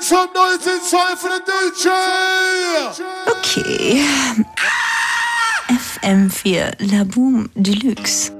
Deutschland 1902 für den Deutschen! Okay. FM4 Laboom Deluxe.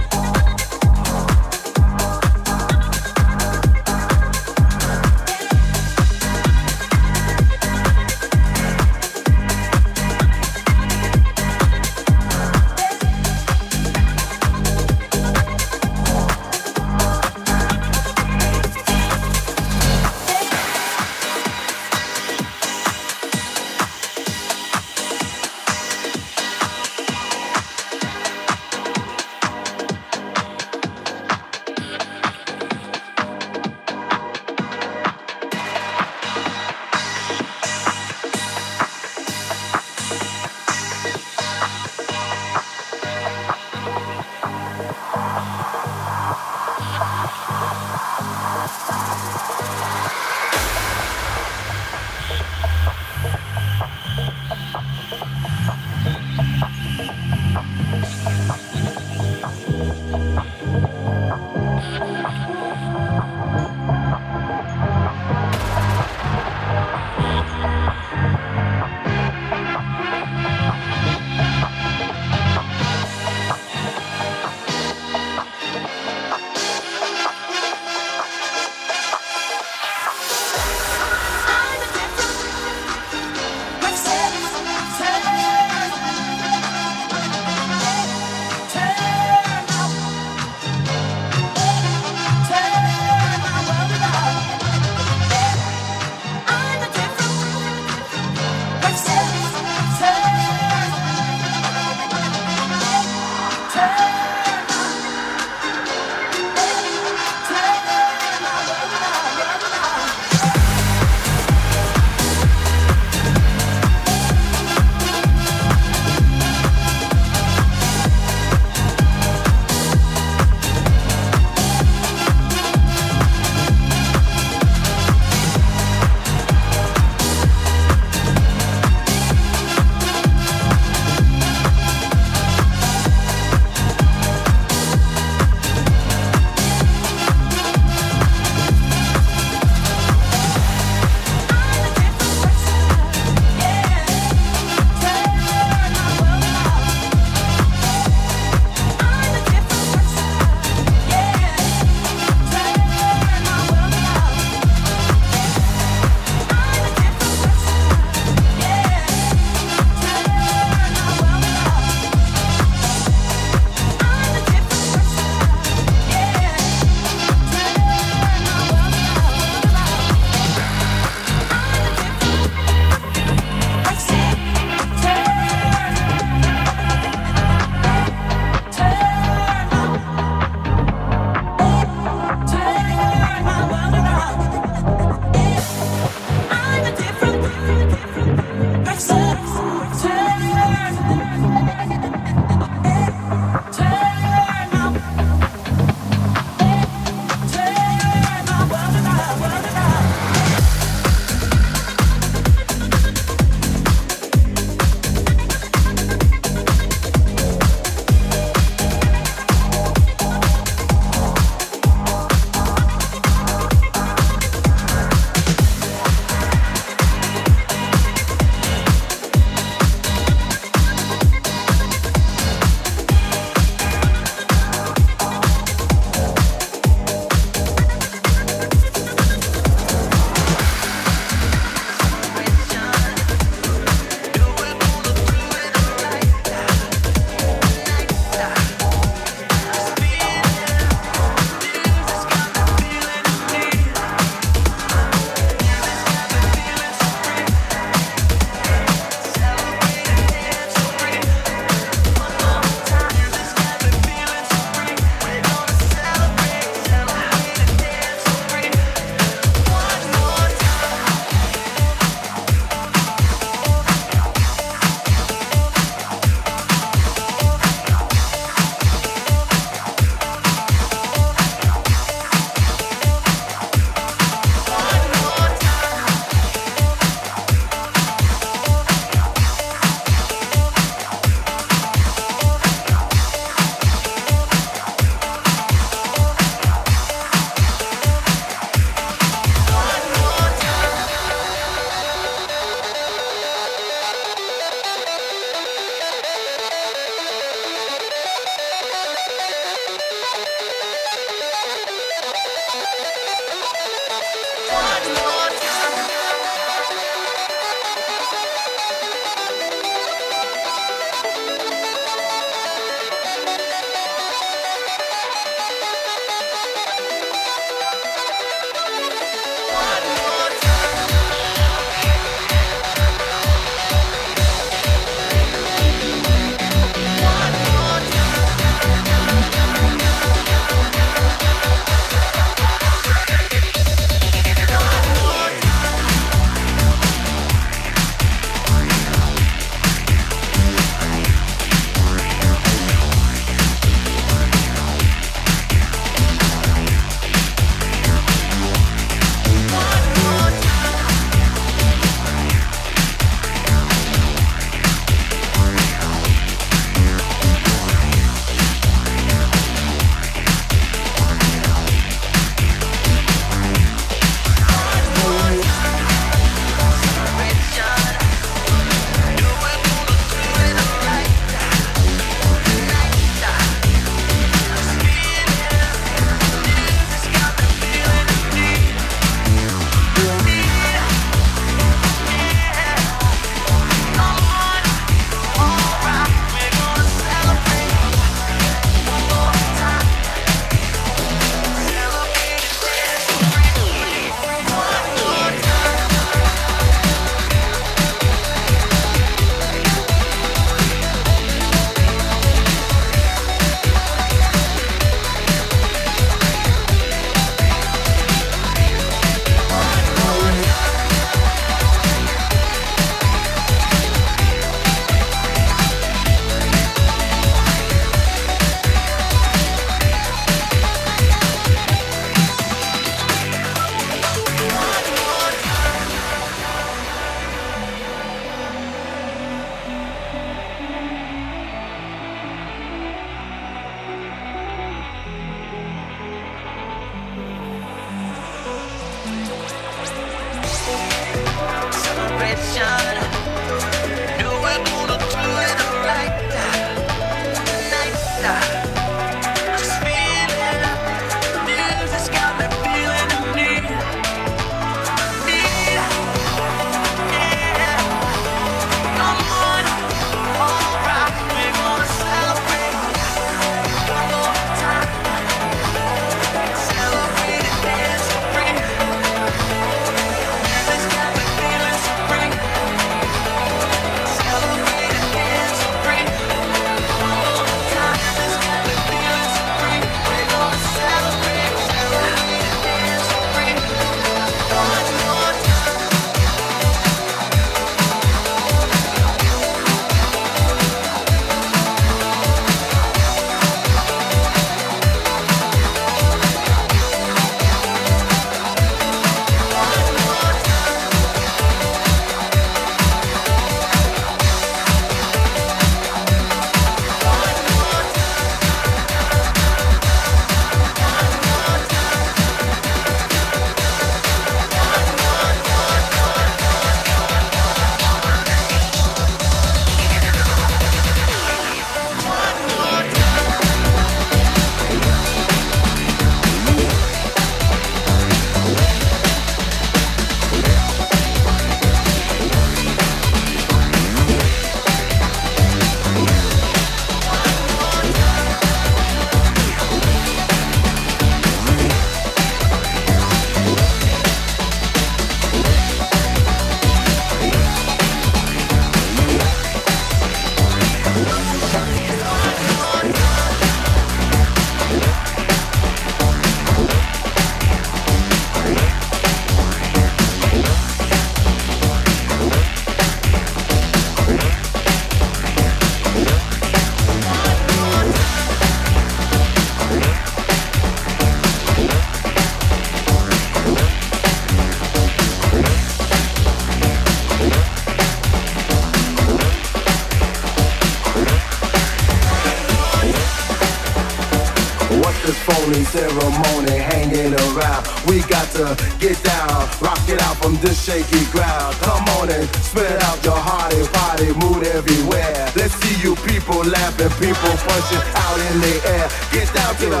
shaky ground. Come on and spread out your heart and body, mood everywhere. Let's see you people laughing, people punching out in the air. Get down to the,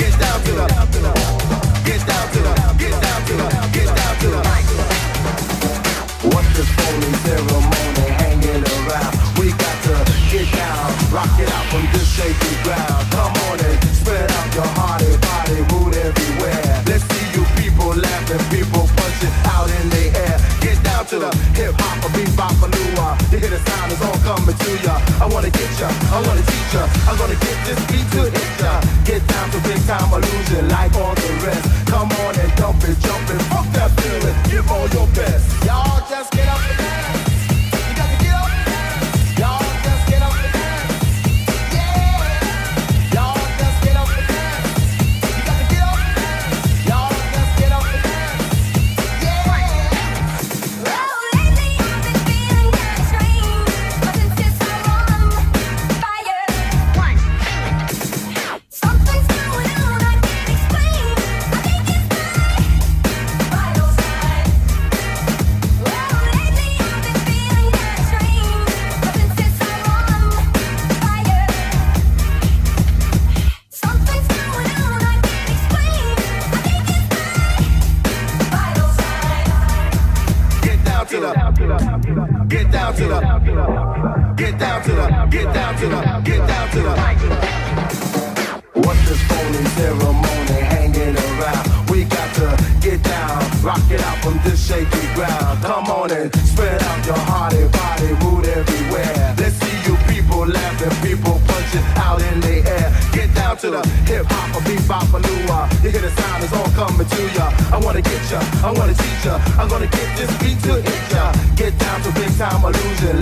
get down to the, get down to the, get down to the, get down to the. What's this holy ceremony hanging around? We got to get down, rock it out from this shaky ground. Come on and spread out your heart and body, mood everywhere. Let's see you people laughing, people punching hip hop or bebop or newer. You hear the sound is all coming to ya. I wanna get ya, I wanna teach ya, I'm gonna get this beat to hit ya. Get down to big time illusion, like all the rest. Come on and dump it, jump it, fuck that feeling, give all your best. Y'all just get time illusion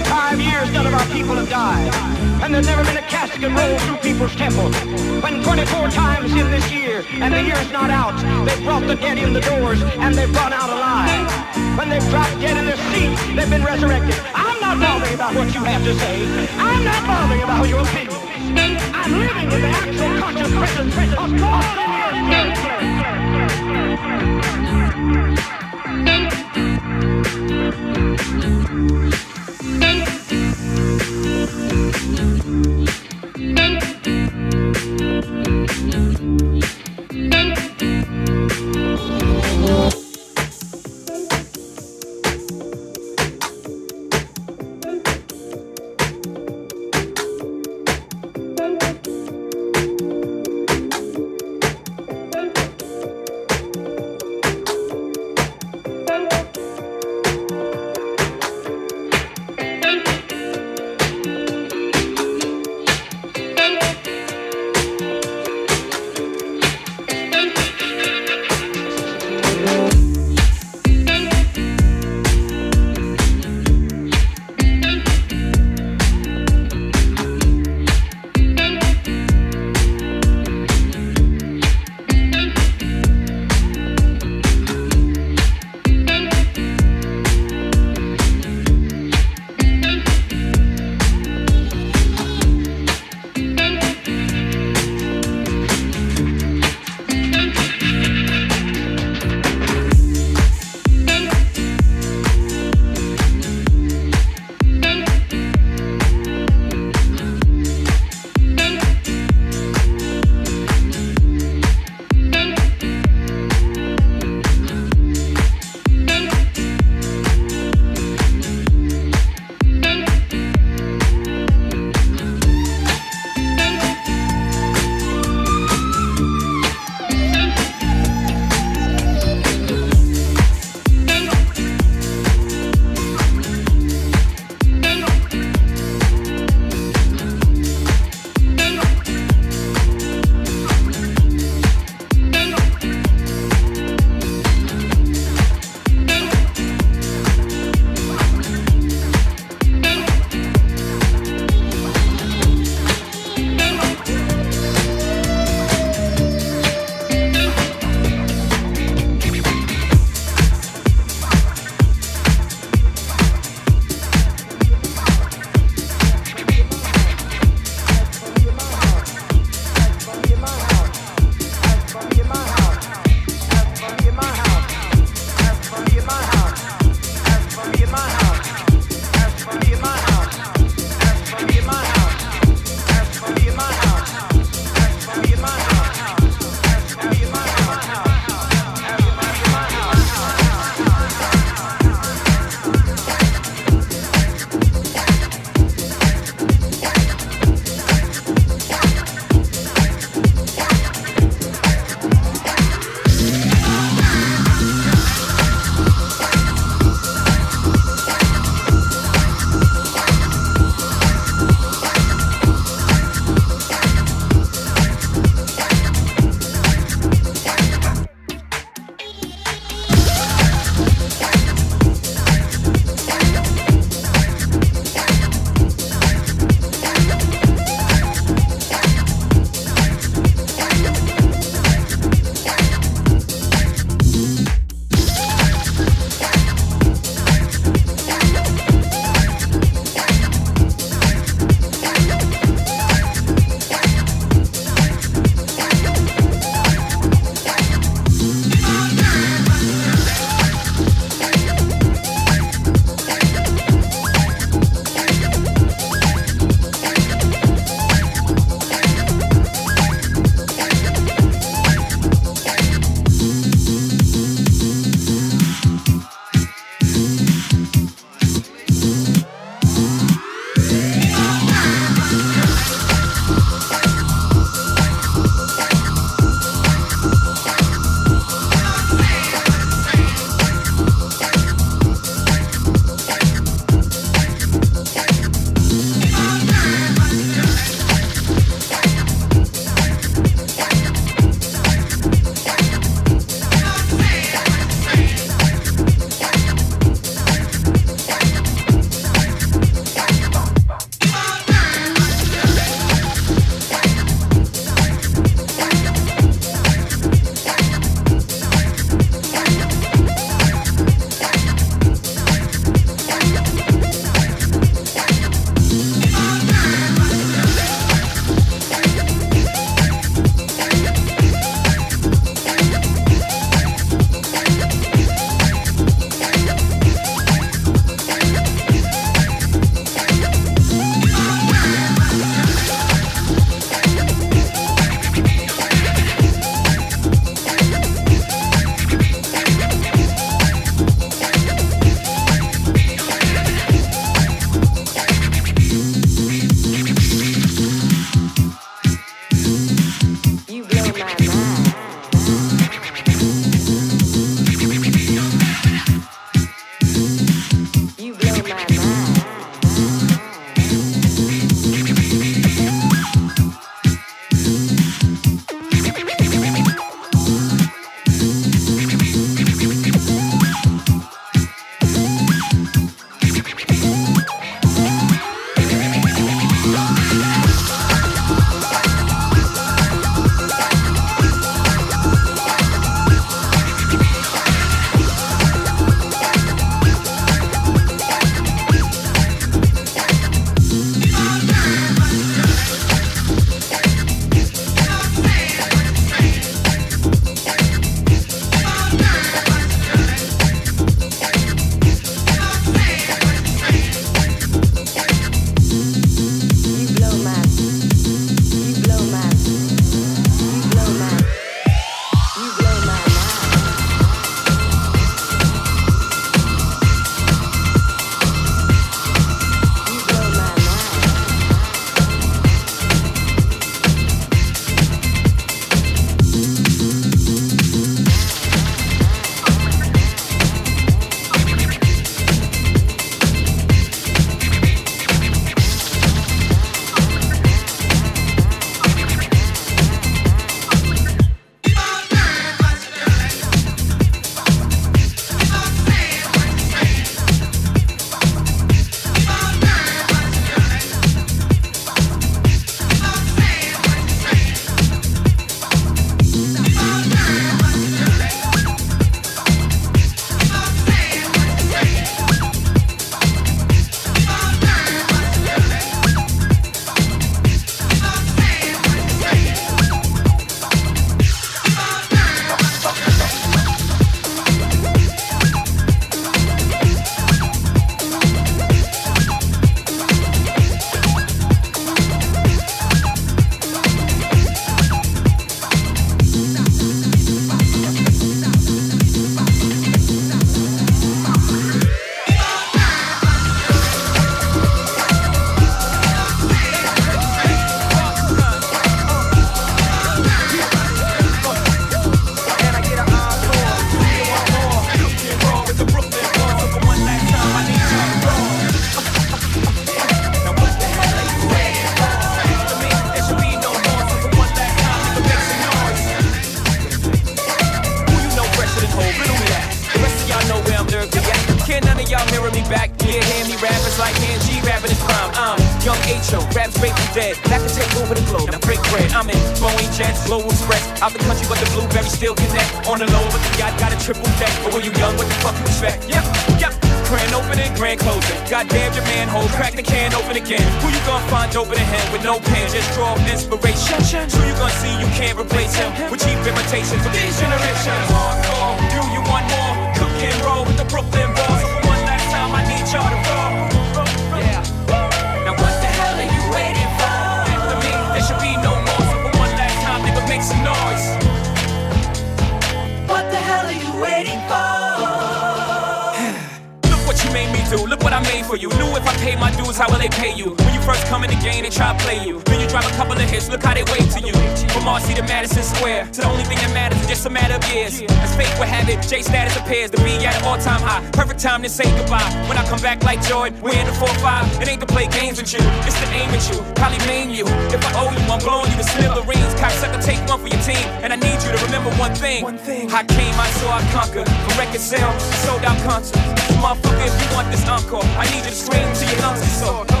time to say goodbye. When I come back like Jordan, we in the 4-5. It ain't to play games with you, it's to aim at you. Probably maim you. If I owe you, I'm blowing you to smithereens. Cocksucker, take one for your team. And I need you to remember one thing. One thing. I came, I saw, I conquered. For record sale, sold out concerts. Motherfucker, if you want this encore, I need you to scream to your lungs to sore.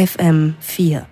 FM4.